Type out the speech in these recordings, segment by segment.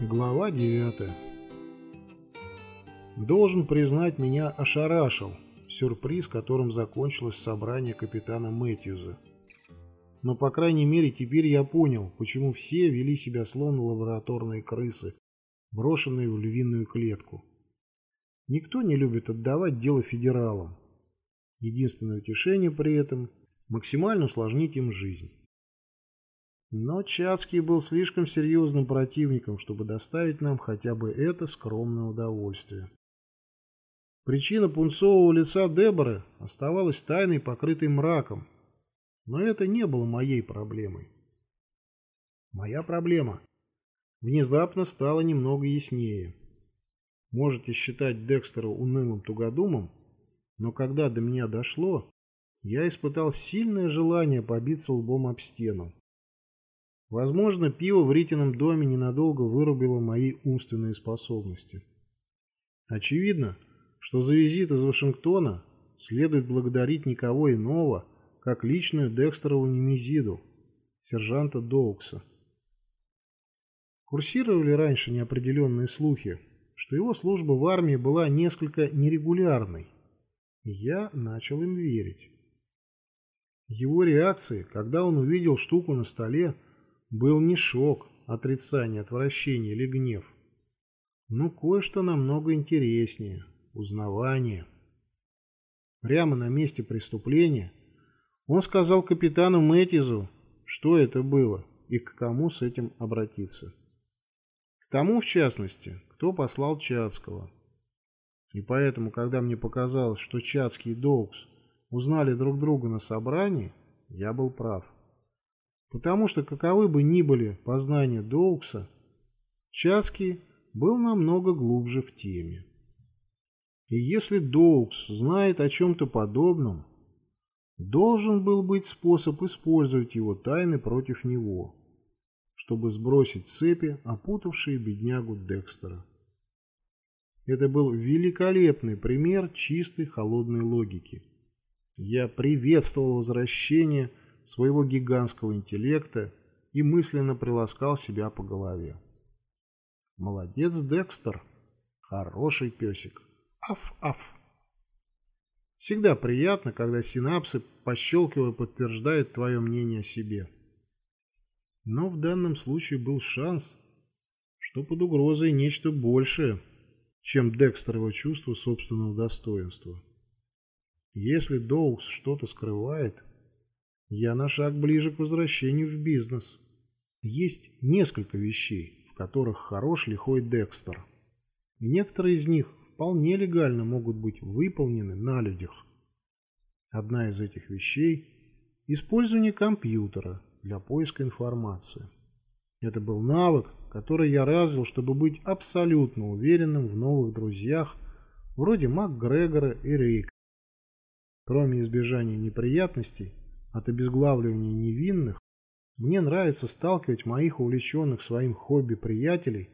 Глава 9 Должен признать, меня ошарашил сюрприз, которым закончилось собрание капитана Мэтьюза. Но, по крайней мере, теперь я понял, почему все вели себя словно лабораторные крысы, брошенные в львиную клетку. Никто не любит отдавать дело федералам. Единственное утешение при этом – максимально усложнить им жизнь. Но Чацкий был слишком серьезным противником, чтобы доставить нам хотя бы это скромное удовольствие. Причина пунцового лица Деборы оставалась тайной, покрытой мраком, но это не было моей проблемой. Моя проблема внезапно стала немного яснее. Можете считать Декстера унылым тугодумом, но когда до меня дошло, я испытал сильное желание побиться лбом об стену. Возможно, пиво в Ритином доме ненадолго вырубило мои умственные способности. Очевидно, что за визит из Вашингтона следует благодарить никого иного, как личную Декстерову немезиду, сержанта Доукса. Курсировали раньше неопределенные слухи, что его служба в армии была несколько нерегулярной, и я начал им верить. Его реакции, когда он увидел штуку на столе, был не шок, отрицание, отвращение или гнев, но кое-что намного интереснее – узнавание. Прямо на месте преступления он сказал капитану Мэтизу, что это было и к кому с этим обратиться. К тому, в частности, кто послал Чацкого. И поэтому, когда мне показалось, что Чацкий и Доукс узнали друг друга на собрании, я был прав. Потому что каковы бы ни были познания Доукса, Чацкий был намного глубже в теме. И если Доукс знает о чем-то подобном, должен был быть способ использовать его тайны против него, чтобы сбросить цепи, опутавшие беднягу Декстера. Это был великолепный пример чистой холодной логики. Я приветствовал возвращение своего гигантского интеллекта и мысленно приласкал себя по голове. Молодец, Декстер. Хороший песик. Аф-аф. Всегда приятно, когда синапсы, пощелкивая, подтверждают твое мнение о себе. Но в данном случае был шанс, что под угрозой нечто большее, чем Декстерово чувство собственного достоинства. Если Доукс что-то скрывает, я на шаг ближе к возвращению в бизнес. Есть несколько вещей, в которых хорош лихой Декстер. И некоторые из них вполне легально могут быть выполнены на людях. Одна из этих вещей – использование компьютера для поиска информации. Это был навык, который я развил, чтобы быть абсолютно уверенным в новых друзьях, вроде МакГрегора и Рейка. Кроме избежания неприятностей, от обезглавливания невинных, мне нравится сталкивать моих увлеченных своим хобби приятелей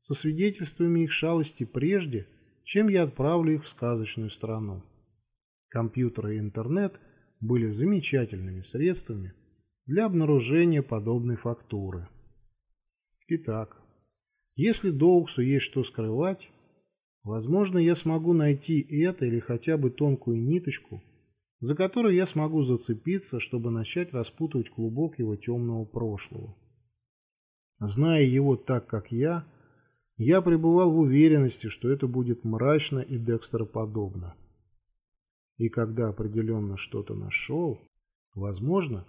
со свидетельствами их шалости прежде, чем я отправлю их в сказочную страну. Компьютеры и интернет были замечательными средствами для обнаружения подобной фактуры. Итак, если Доуксу есть что скрывать, возможно, я смогу найти это или хотя бы тонкую ниточку – за который я смогу зацепиться, чтобы начать распутывать клубок его темного прошлого. Зная его так, как я, я пребывал в уверенности, что это будет мрачно и Декстероподобно. И когда определенно что-то нашел, возможно,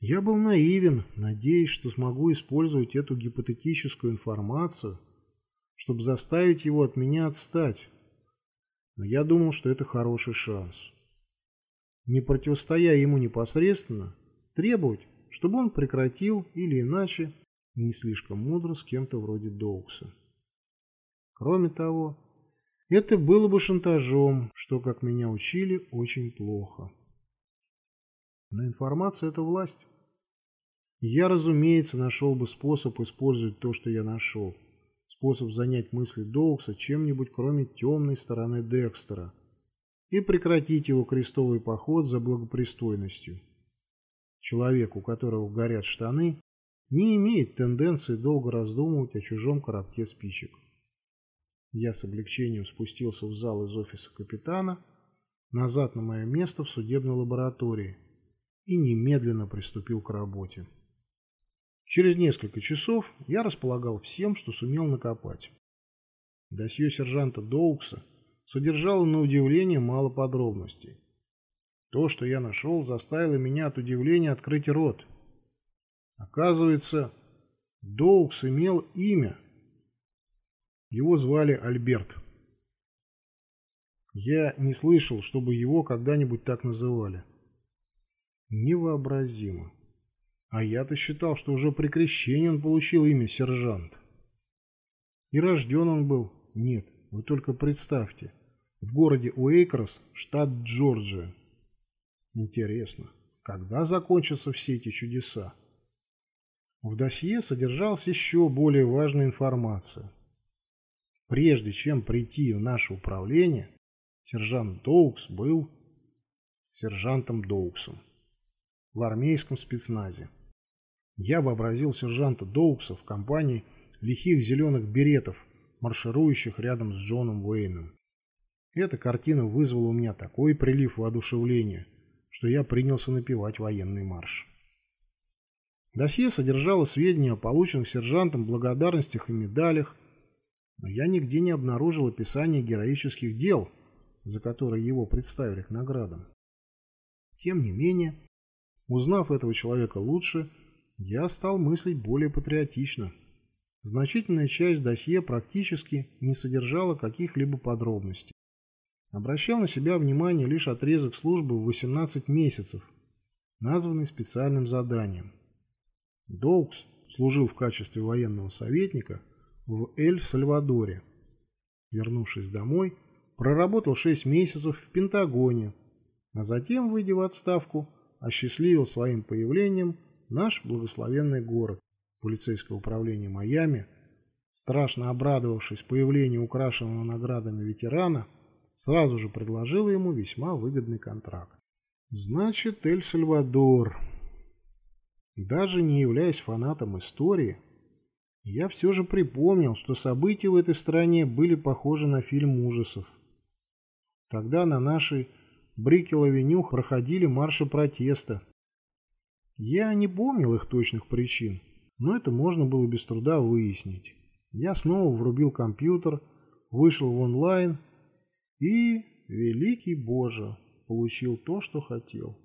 я был наивен, надеясь, что смогу использовать эту гипотетическую информацию, чтобы заставить его от меня отстать. Но я думал, что это хороший шанс не противостоя ему непосредственно, требовать, чтобы он прекратил или иначе не слишком мудро с кем-то вроде Доукса. Кроме того, это было бы шантажом, что, как меня учили, очень плохо. Но информация – это власть. Я, разумеется, нашел бы способ использовать то, что я нашел. Способ занять мысли Доукса чем-нибудь, кроме темной стороны Декстера – и прекратить его крестовый поход за благопристойностью. Человек, у которого горят штаны, не имеет тенденции долго раздумывать о чужом коробке спичек. Я с облегчением спустился в зал из офиса капитана, назад на мое место в судебной лаборатории и немедленно приступил к работе. Через несколько часов я располагал всем, что сумел накопать. Досье сержанта Доукса содержало на удивление мало подробностей. То, что я нашел, заставило меня от удивления открыть рот. Оказывается, Доукс имел имя – его звали Альберт. Я не слышал, чтобы его когда-нибудь так называли. Невообразимо. А я-то считал, что уже при крещении он получил имя сержант. И рожден он был. Нет, вы только представьте. В городе Уэйкрос, штат Джорджия. Интересно, когда закончатся все эти чудеса? В досье содержалась еще более важная информация – Прежде чем прийти в наше управление, сержант Доукс был сержантом Доуксом в армейском спецназе. Я вообразил сержанта Доукса в компании лихих зеленых беретов, марширующих рядом с Джоном Уэйном. Эта картина вызвала у меня такой прилив воодушевления, что я принялся напевать военный марш. Досье содержало сведения о полученных сержантом благодарностях и медалях, но я нигде не обнаружил описания героических дел, за которые его представили к наградам. Тем не менее, узнав этого человека лучше, я стал мыслить более патриотично. Значительная часть досье практически не содержала каких-либо подробностей. Обращал на себя внимание лишь отрезок службы в 18 месяцев, названный специальным заданием. Доукс служил в качестве военного советника – в Эль-Сальвадоре. Вернувшись домой, проработал 6 месяцев в Пентагоне, а затем, выйдя в отставку, осчастливил своим появлением наш благословенный город. Полицейское управление Майами, страшно обрадовавшись появлению украшенного наградами ветерана, сразу же предложило ему весьма выгодный контракт. Значит, Эль-Сальвадор. Даже не являясь фанатом истории, я все же припомнил, что события в этой стране были похожи на фильм ужасов. Тогда на нашей Брикел-авеню проходили марши протеста. Я не помнил их точных причин, но это можно было без труда выяснить. Я снова врубил компьютер, вышел в онлайн и, великий Боже, получил то, что хотел.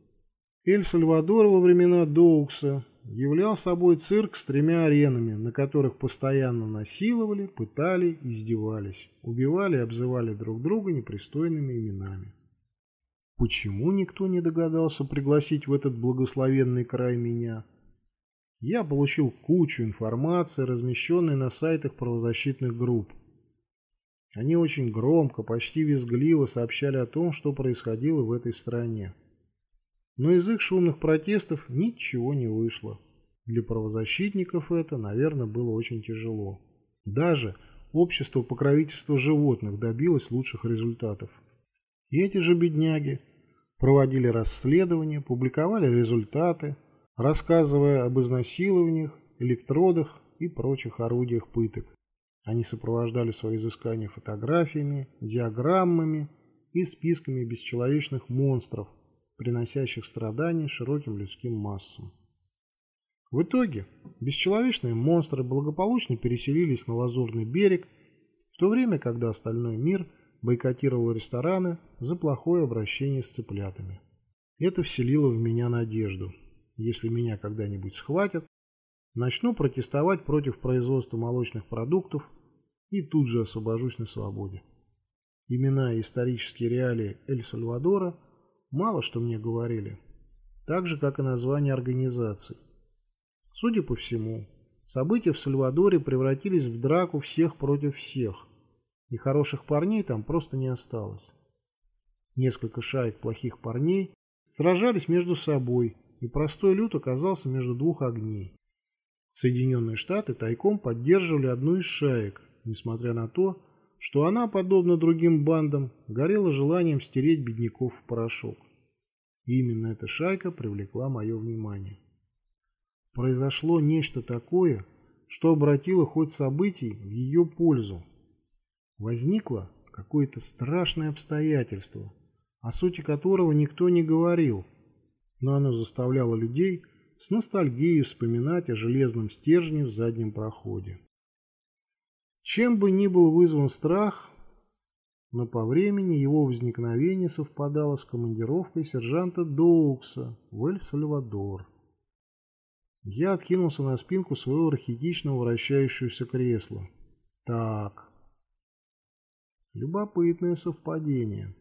Эль-Сальвадор во времена Доукса являл собой цирк с тремя аренами, на которых постоянно насиловали, пытали, издевались, убивали и обзывали друг друга непристойными именами. Почему никто не догадался пригласить в этот благословенный край меня? Я получил кучу информации, размещенной на сайтах правозащитных групп. Они очень громко, почти визгливо сообщали о том, что происходило в этой стране но из их шумных протестов ничего не вышло. Для правозащитников это, наверное, было очень тяжело. Даже общество покровительства животных добилось лучших результатов. И эти же бедняги проводили расследования, публиковали результаты, рассказывая об изнасилованиях, электродах и прочих орудиях пыток. Они сопровождали свои изыскания фотографиями, диаграммами и списками бесчеловечных монстров, приносящих страдания широким людским массам. В итоге бесчеловечные монстры благополучно переселились на Лазурный берег, в то время, когда остальной мир бойкотировал рестораны за плохое обращение с цыплятами. Это вселило в меня надежду. Если меня когда-нибудь схватят, начну протестовать против производства молочных продуктов и тут же освобожусь на свободе. Имена и исторические реалии Эль-Сальвадора – мало что мне говорили, так же, как и название организаций. Судя по всему, события в Сальвадоре превратились в драку всех против всех, и хороших парней там просто не осталось. Несколько шаек плохих парней сражались между собой, и простой люд оказался между двух огней. Соединенные Штаты тайком поддерживали одну из шаек, несмотря на то, что она, подобно другим бандам, горела желанием стереть бедняков в порошок. И именно эта шайка привлекла мое внимание. произошло нечто такое, что обратило хоть событий в ее пользу. Возникло какое-то страшное обстоятельство, о сути которого никто не говорил, но оно заставляло людей с ностальгией вспоминать о железном стержне в заднем проходе. Чем бы ни был вызван страх, но по времени его возникновение совпадало с командировкой сержанта Доукса в Эль-Сальвадор. Я откинулся на спинку своего архетичного вращающегося кресла. Так. Любопытное совпадение.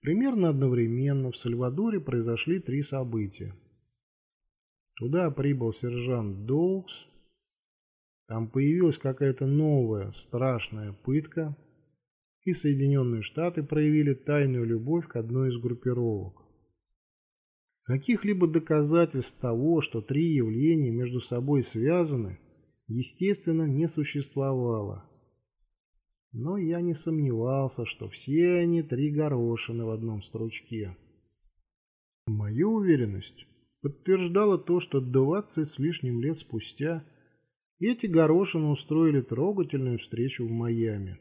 Примерно одновременно в Сальвадоре произошли три события. Туда прибыл сержант Доукс. Там появилась какая-то новая страшная пытка. И Соединенные Штаты проявили тайную любовь к одной из группировок. Каких-либо доказательств того, что три явления между собой связаны, естественно, не существовало. Но я не сомневался, что все они три горошины в одном строчке. Мою уверенность подтверждало то, что 20 с лишним лет спустя эти горошины устроили трогательную встречу в Майами.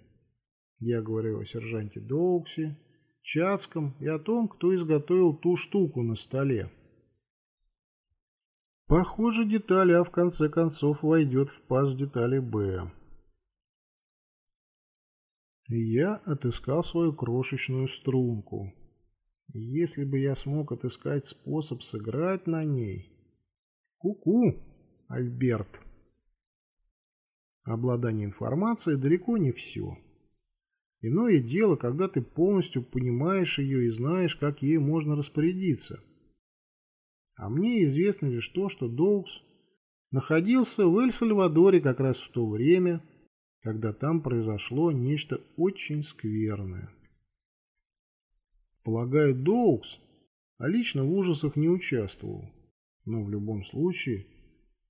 Я говорил о сержанте Доуксе, Чацком и о том, кто изготовил ту штуку на столе. Похоже, деталь А в конце концов войдет в паз детали Б. Я отыскал свою крошечную струнку. Если бы я смог отыскать способ сыграть на ней... Ку-ку, Альберт. Обладание информацией далеко не все. Иное дело, когда ты полностью понимаешь ее и знаешь, как ей можно распорядиться. А мне известно лишь то, что Доукс находился в Эль-Сальвадоре как раз в то время, когда там произошло нечто очень скверное. Полагаю, Доукс а лично в ужасах не участвовал, но в любом случае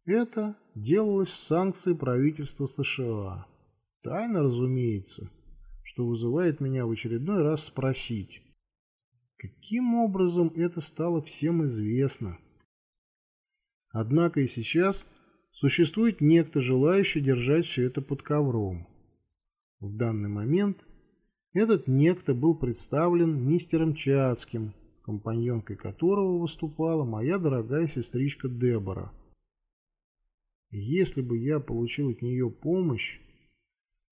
это делалось с санкцией правительства США. Тайно, разумеется, что вызывает меня в очередной раз спросить, каким образом это стало всем известно. Однако и сейчас существует некто, желающий держать все это под ковром. В данный момент этот некто был представлен мистером Чацким, компаньонкой которого выступала моя дорогая сестричка Дебора. Если бы я получил от нее помощь,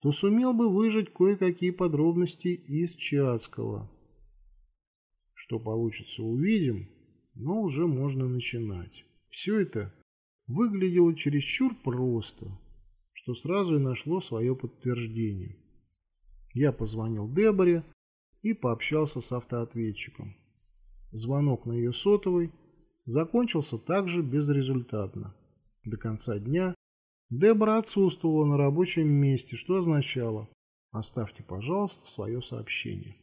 то сумел бы выжать кое-какие подробности из Чацкого. Что получится, увидим, но уже можно начинать. Все это выглядело чересчур просто, что сразу и нашло свое подтверждение. Я позвонил Деборе и пообщался с автоответчиком. Звонок на ее сотовый закончился также безрезультатно. До конца дня Дебора отсутствовала на рабочем месте, что означало «Оставьте, пожалуйста, свое сообщение».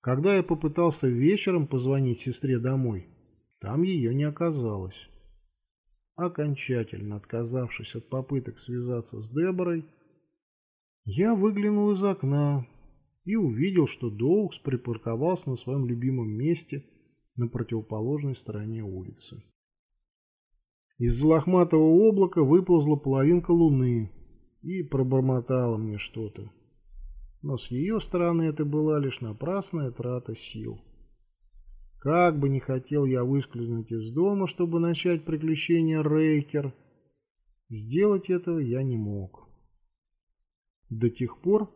Когда я попытался вечером позвонить сестре домой, там ее не оказалось. Окончательно отказавшись от попыток связаться с Деборой, я выглянул из окна и увидел, что Доукс припарковался на своем любимом месте на противоположной стороне улицы. Из-за лохматого облака выползла половинка луны и пробормотала мне что-то. Но с ее стороны это была лишь напрасная трата сил. Как бы не хотел я выскользнуть из дома, чтобы начать приключение Рейкер, сделать этого я не мог. До тех пор,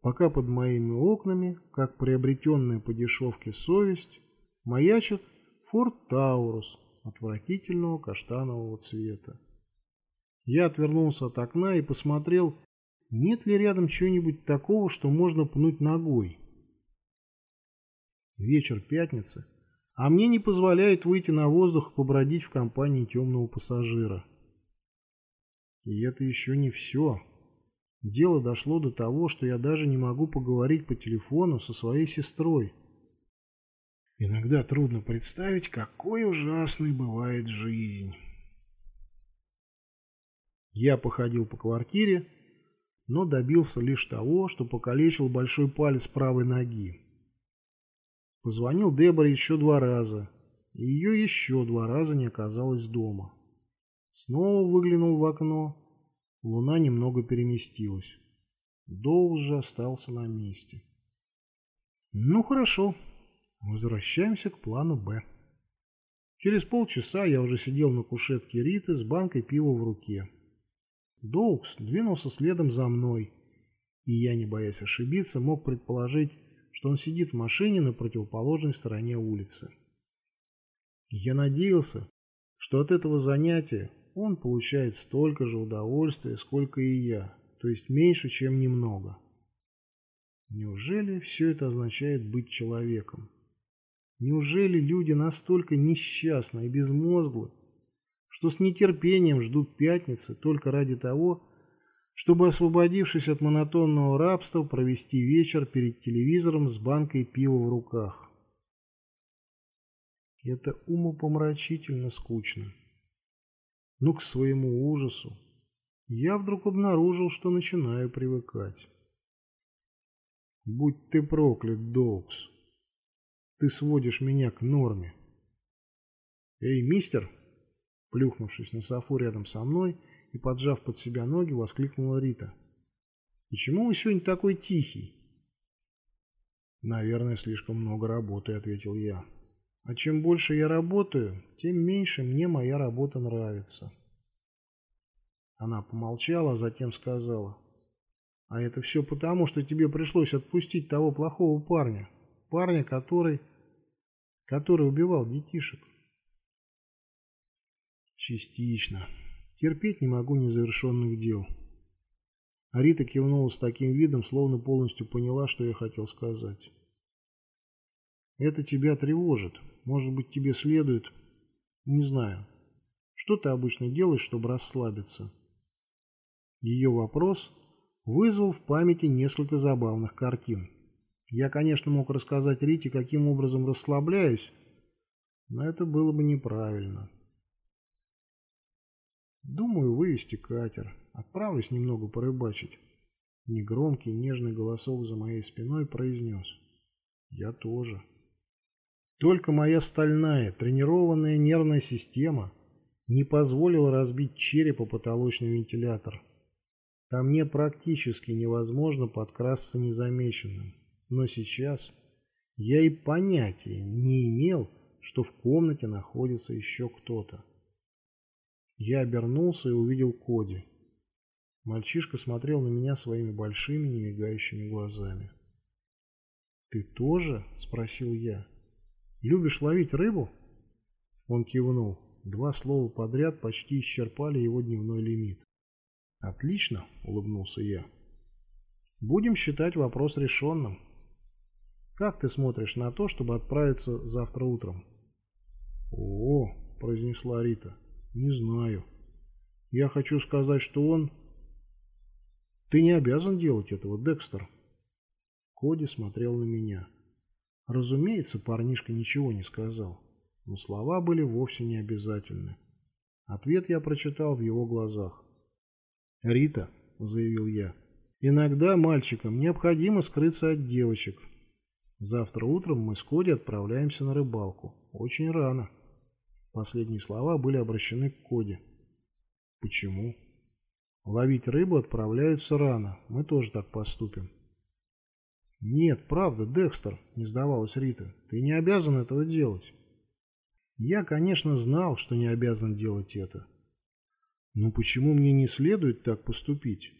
пока под моими окнами, как приобретенная по дешевке совесть, маячит Форт Таурус отвратительного каштанового цвета. Я отвернулся от окна и посмотрел, нет ли рядом чего-нибудь такого, что можно пнуть ногой. Вечер пятницы – а мне не позволяет выйти на воздух и побродить в компании темного пассажира. И это еще не все. Дело дошло до того, что я даже не могу поговорить по телефону со своей сестрой. Иногда трудно представить, какой ужасной бывает жизнь. Я походил по квартире, но добился лишь того, что покалечил большой палец правой ноги. Позвонил Деборе еще два раза и ее еще два раза не оказалось дома. Снова выглянул в окно. Луна немного переместилась. Доул же остался на месте. Ну хорошо, возвращаемся к плану «Б». Через полчаса я уже сидел на кушетке Риты с банкой пива в руке. Доукс двинулся следом за мной, и я, не боясь ошибиться, мог предположить, что он сидит в машине на противоположной стороне улицы. Я надеялся, что от этого занятия он получает столько же удовольствия, сколько и я, то есть меньше, чем немного. Неужели все это означает быть человеком? Неужели люди настолько несчастны и безмозглы, что с нетерпением ждут пятницы только ради того, чтобы, освободившись от монотонного рабства, провести вечер перед телевизором с банкой пива в руках? Это умопомрачительно скучно. Но к своему ужасу я вдруг обнаружил, что начинаю привыкать. Будь ты проклят, Доукс. Ты сводишь меня к норме. Эй, мистер! Плюхнувшись на софу рядом со мной и поджав под себя ноги, воскликнула Рита. Почему вы сегодня такой тихий? Наверное, слишком много работы, ответил я. А чем больше я работаю, тем меньше мне моя работа нравится. Она помолчала, а затем сказала. А это все потому, что тебе пришлось отпустить того плохого парня. Парня, который... который убивал детишек. Частично. Терпеть не могу незавершенных дел. Арита кивнула с таким видом, словно полностью поняла, что я хотел сказать. Это тебя тревожит. Может быть, тебе следует... Не знаю. Что ты обычно делаешь, чтобы расслабиться? Ее вопрос вызвал в памяти несколько забавных картин. Я, конечно, мог рассказать Рите, каким образом расслабляюсь, но это было бы неправильно. Думаю, вывести катер. Отправлюсь немного порыбачить. Негромкий, нежный голосок за моей спиной произнес. Я тоже. Только моя стальная, тренированная нервная система не позволила разбить череп о потолочный вентилятор. Ко мне практически невозможно подкрасться незамеченным. Но сейчас я и понятия не имел, что в комнате находится еще кто-то. Я обернулся и увидел Коди. Мальчишка смотрел на меня своими большими, немигающими глазами. «Ты тоже?» – спросил я. Любишь ловить рыбу?» Он кивнул. Два слова подряд почти исчерпали его дневной лимит. «Отлично», — улыбнулся я. «Будем считать вопрос решенным. Как ты смотришь на то, чтобы отправиться завтра утром?» «О, — произнесла Рита, — не знаю. Я хочу сказать, что он...» «Ты не обязан делать этого, Декстер». Коди смотрел на меня. Разумеется, парнишка ничего не сказал, но слова были вовсе не обязательны. Ответ я прочитал в его глазах. «Рита», — заявил я, — «иногда мальчикам необходимо скрыться от девочек. Завтра утром мы с Коди отправляемся на рыбалку. Очень рано». Последние слова были обращены к Коди. «Почему?» «Ловить рыбу отправляются рано. Мы тоже так поступим». «Нет, правда, Декстер», — не сдавалась Рита, — «ты не обязан этого делать». Я, конечно, знал, что не обязан делать это. Но почему мне не следует так поступить?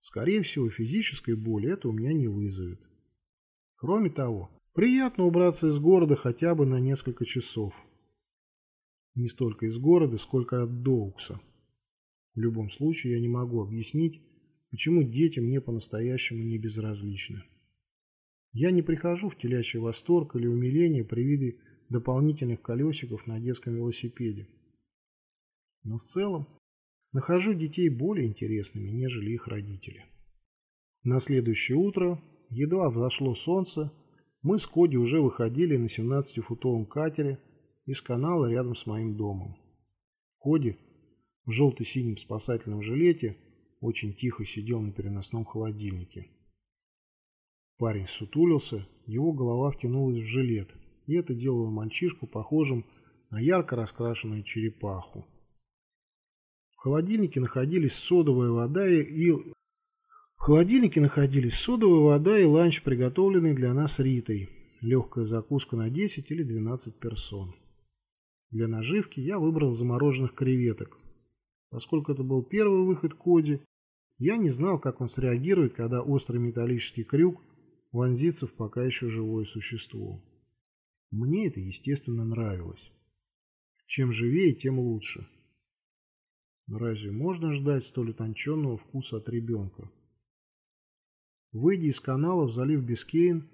Скорее всего, физической боли это у меня не вызовет. Кроме того, приятно убраться из города хотя бы на несколько часов. Не столько из города, сколько от Доукса. В любом случае, я не могу объяснить, почему дети мне по-настоящему не безразличны. Я не прихожу в телячий восторг или умиление при виде дополнительных колесиков на детском велосипеде. Но в целом нахожу детей более интересными, нежели их родители. На следующее утро, едва взошло солнце, мы с Коди уже выходили на 17-футовом катере из канала рядом с моим домом. Коди в желто-синем спасательном жилете очень тихо сидел на переносном холодильнике. Парень сутулился, его голова втянулась в жилет, и это делало мальчишку похожим на ярко раскрашенную черепаху. В холодильнике находились содовая вода и... В холодильнике находились содовая вода и ланч, приготовленный для нас Ритой. Легкая закуска на 10 или 12 персон. Для наживки я выбрал замороженных креветок. Поскольку это был первый выход Коди, я не знал, как он среагирует, когда острый металлический крюк вонзится в пока еще живое существо. Мне это, естественно, нравилось. Чем живее, тем лучше. Разве можно ждать столь утонченного вкуса от ребенка? Выйдя из канала в залив Бискейн,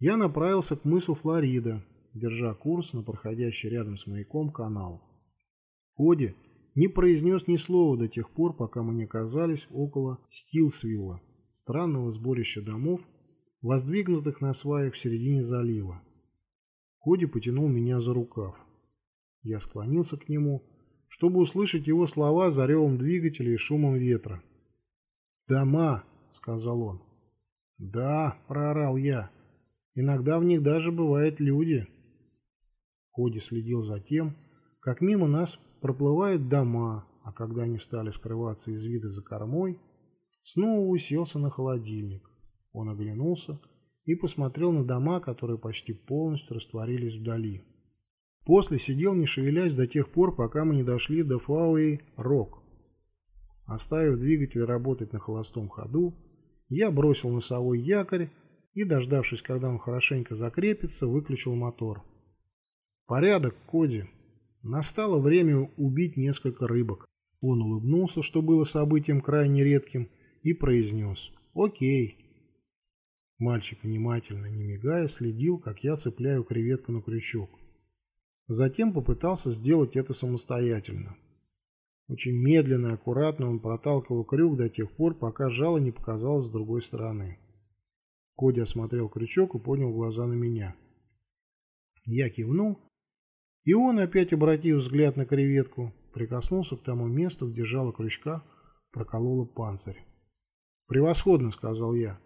я направился к мысу Флорида, держа курс на проходящий рядом с маяком канал. Коди не произнес ни слова до тех пор, пока мы не оказались около Стилсвилла, странного сборища домов, воздвигнутых на сваях в середине залива. Коди потянул меня за рукав. Я склонился к нему, чтобы услышать его слова за ревом двигателя и шумом ветра. «Дома!» — сказал он. «Да!» — проорал я. «Иногда в них даже бывают люди». Коди следил за тем, как мимо нас проплывают дома, а когда они стали скрываться из вида за кормой, снова уселся на холодильник. Он оглянулся и посмотрел на дома, которые почти полностью растворились вдали. После сидел не шевелясь до тех пор, пока мы не дошли до Фауэй Рок. Оставив двигатель работать на холостом ходу, я бросил носовой якорь и, дождавшись, когда он хорошенько закрепится, выключил мотор. «Порядок, Коди. Настало время убить несколько рыбок». Он улыбнулся, что было событием крайне редким, и произнес «Окей». Мальчик внимательно, не мигая, следил, как я цепляю креветку на крючок. Затем попытался сделать это самостоятельно. Очень медленно и аккуратно он проталкивал крюк до тех пор, пока жало не показалось с другой стороны. Коди осмотрел крючок и поднял глаза на меня. Я кивнул, и он, опять обратив взгляд на креветку, прикоснулся к тому месту, где жало крючка прокололо панцирь. «Превосходно», — сказал я.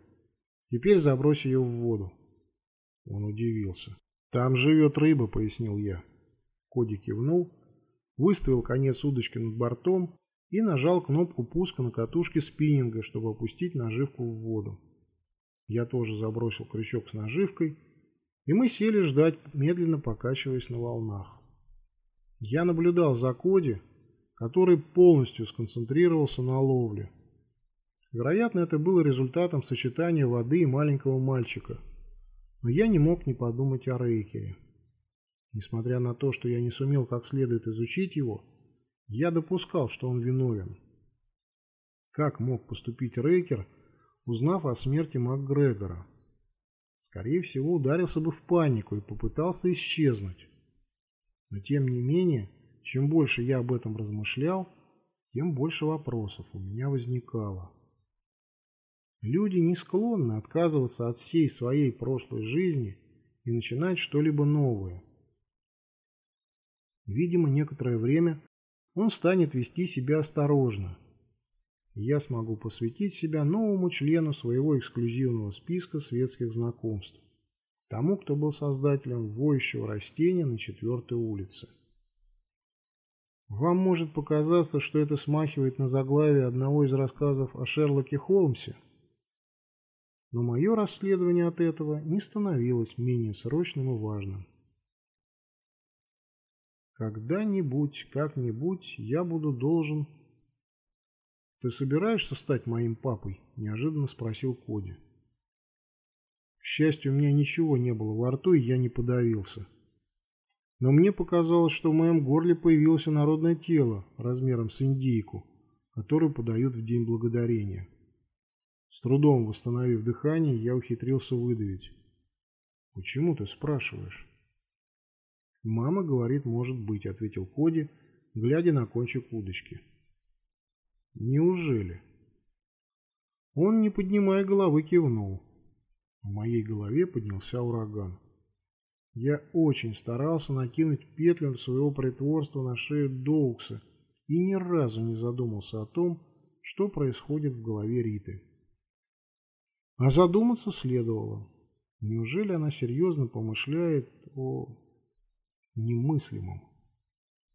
Теперь забрось ее в воду. Он удивился. Там живет рыба, пояснил я. Коди кивнул, выставил конец удочки над бортом и нажал кнопку пуска на катушке спиннинга, чтобы опустить наживку в воду. Я тоже забросил крючок с наживкой, и мы сели ждать, медленно покачиваясь на волнах. Я наблюдал за Коди, который полностью сконцентрировался на ловле. Вероятно, это было результатом сочетания воды и маленького мальчика. Но я не мог не подумать о Рейкере. Несмотря на то, что я не сумел как следует изучить его, я допускал, что он виновен. Как мог поступить Рейкер, узнав о смерти МакГрегора? Скорее всего, ударился бы в панику и попытался исчезнуть. Но тем не менее, чем больше я об этом размышлял, тем больше вопросов у меня возникало. Люди не склонны отказываться от всей своей прошлой жизни и начинать что-либо новое. Видимо, некоторое время он станет вести себя осторожно. Я смогу посвятить себя новому члену своего эксклюзивного списка светских знакомств, тому, кто был создателем воющего растения на четвертой улице. Вам может показаться, что это смахивает на заглавие одного из рассказов о Шерлоке Холмсе, но мое расследование от этого не становилось менее срочным и важным. Когда-нибудь, как-нибудь я буду должен... «Ты собираешься стать моим папой?» – неожиданно спросил Коди. К счастью, у меня ничего не было во рту, и я не подавился. Но мне показалось, что в моем горле появилось народное тело размером с индейку, которую подают в День Благодарения. С трудом восстановив дыхание, я ухитрился выдавить. «Почему ты спрашиваешь?» «Мама говорит, может быть», — ответил Коди, глядя на кончик удочки. «Неужели?» Он, не поднимая головы, кивнул. В моей голове поднялся ураган. Я очень старался накинуть петлю своего притворства на шею Доукса и ни разу не задумался о том, что происходит в голове Риты. А задуматься следовало. Неужели она серьезно помышляет о немыслимом?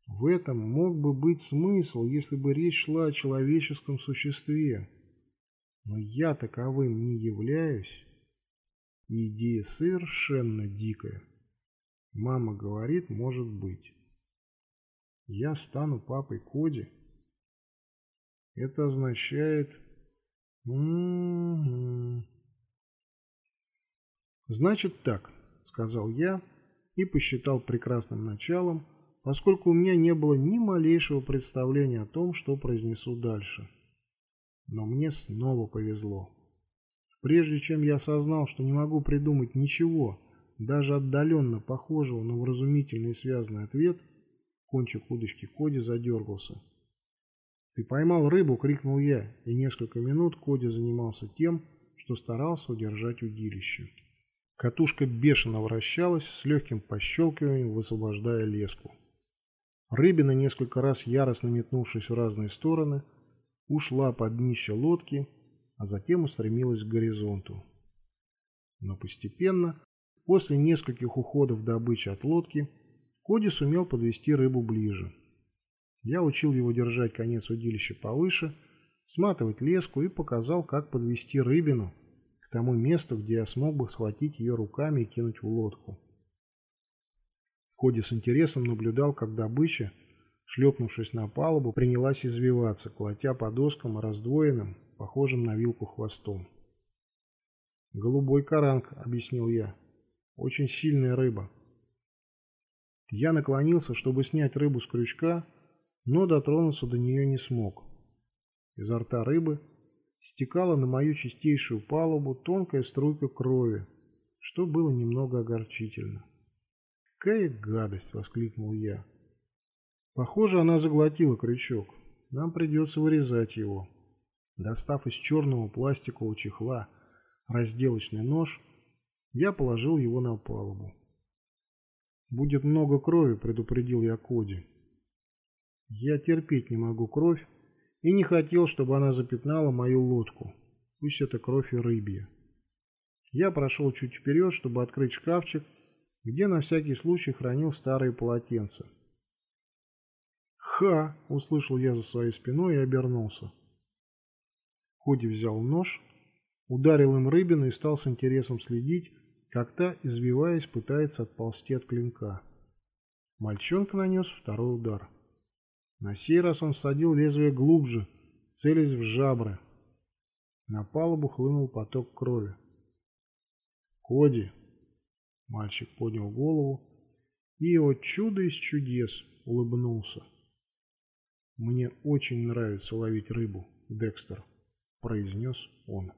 В этом мог бы быть смысл, если бы речь шла о человеческом существе. Но я таковым не являюсь. Идея совершенно дикая. Мама говорит, может быть. Я стану папой Коди. Это означает... М -м -м. Значит так, сказал я и посчитал прекрасным началом, поскольку у меня не было ни малейшего представления о том, что произнесу дальше. Но мне снова повезло. Прежде чем я осознал, что не могу придумать ничего, даже отдаленно похожего на вразумительный связанный ответ, кончик удочки Коди задергался. «Ты поймал рыбу!» — крикнул я, и несколько минут Коди занимался тем, что старался удержать удилище. Катушка бешено вращалась, с легким пощелкиванием высвобождая леску. Рыбина, несколько раз яростно метнувшись в разные стороны, ушла под днище лодки, а затем устремилась к горизонту. Но постепенно, после нескольких уходов добычи от лодки, Коди сумел подвести рыбу ближе. Я учил его держать конец удилища повыше, сматывать леску и показал, как подвести рыбину к тому месту, где я смог бы схватить ее руками и кинуть в лодку. Коди с интересом наблюдал, как добыча, шлепнувшись на палубу, принялась извиваться, колотя по доскам раздвоенным, похожим на вилку хвостом. «Голубой каранг», — объяснил я. «Очень сильная рыба». Я наклонился, чтобы снять рыбу с крючка, но дотронуться до нее не смог. Изо рта рыбы стекала на мою чистейшую палубу тонкая струйка крови, что было немного огорчительно. «Какая гадость!» — воскликнул я. «Похоже, она заглотила крючок. Нам придется вырезать его». Достав из черного пластикового чехла разделочный нож, я положил его на палубу. «Будет много крови», — предупредил я Коди. «Я терпеть не могу кровь и не хотел, чтобы она запятнала мою лодку. Пусть это кровь и рыбья». Я прошел чуть вперед, чтобы открыть шкафчик, где на всякий случай хранил старые полотенца. «Ха!» — услышал я за своей спиной и обернулся. Коди взял нож, ударил им рыбину и стал с интересом следить, как та, извиваясь, пытается отползти от клинка. Мальчонка нанес второй удар. На сей раз он всадил лезвие глубже, целясь в жабры. На палубу хлынул поток крови. «Коди!» Мальчик поднял голову и его чудо из чудес улыбнулся. «Мне очень нравится ловить рыбу, Декстер» произнес он.